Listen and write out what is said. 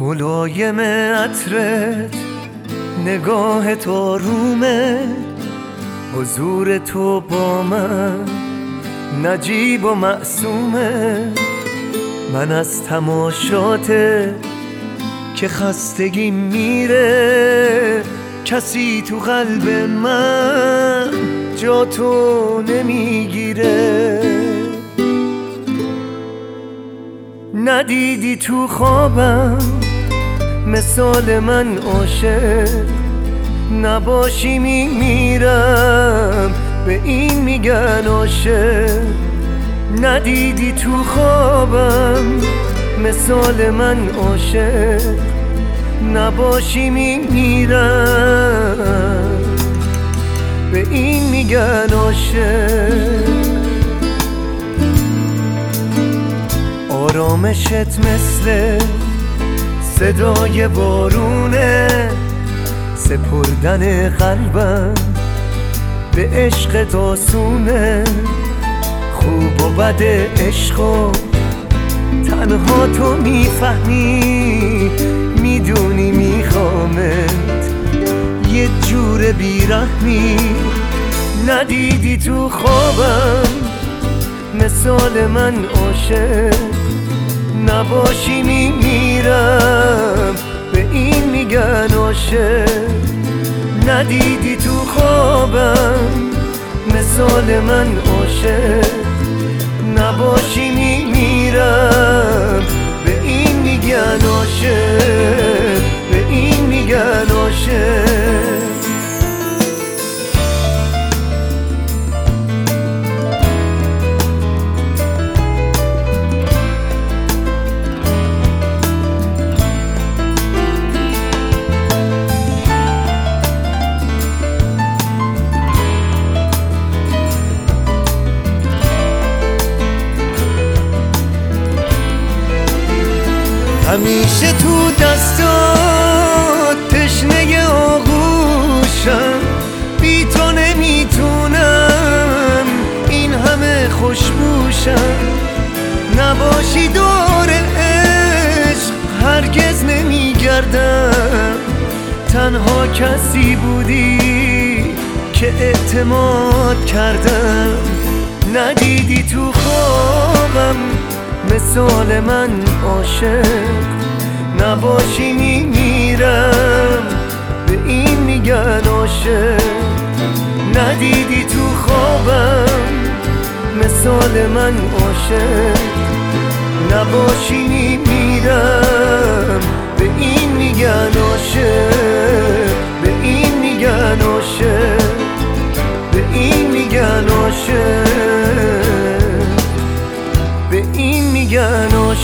ملایم عطرت نگاه تو رومه حضور تو با من نجیب و معصومه. من از تماشات که خستگی میره کسی تو قلب من جا تو نمی‌گیره. ندیدی تو خوابم مثال من عاشق نباشی میمیرم به این میگن عاشق. ندیدی تو خوابم. مثال من عاشق نباشی میمیرم به این میگن عاشق. آرامشت مثل صدای بارونه سپردن قلبم به عشق تاسونه خوب و بد عشق و تنها تو می‌فهمی می‌دونی میخوامت. یه جور بیرحمی ندیدی تو خوابم. مثال من عاشق نباشی میمیرم میگن عاشق ندیدی تو خوابم. مثال من عاشق نباشی همیشه تو دستات تشنه آغوشم. بی تو نمی‌تونم این همه خوشبوشم. نباشی دور عشق هرگز نمیگردم. تنها کسی بودی که اعتماد کردم. ندیدی تو خوابم. مثال من عاشق نباشی میمیرم. به این میگن عاشق. ندیدی تو خوابم. مثال من عاشق. نباشی میمیرم. gönül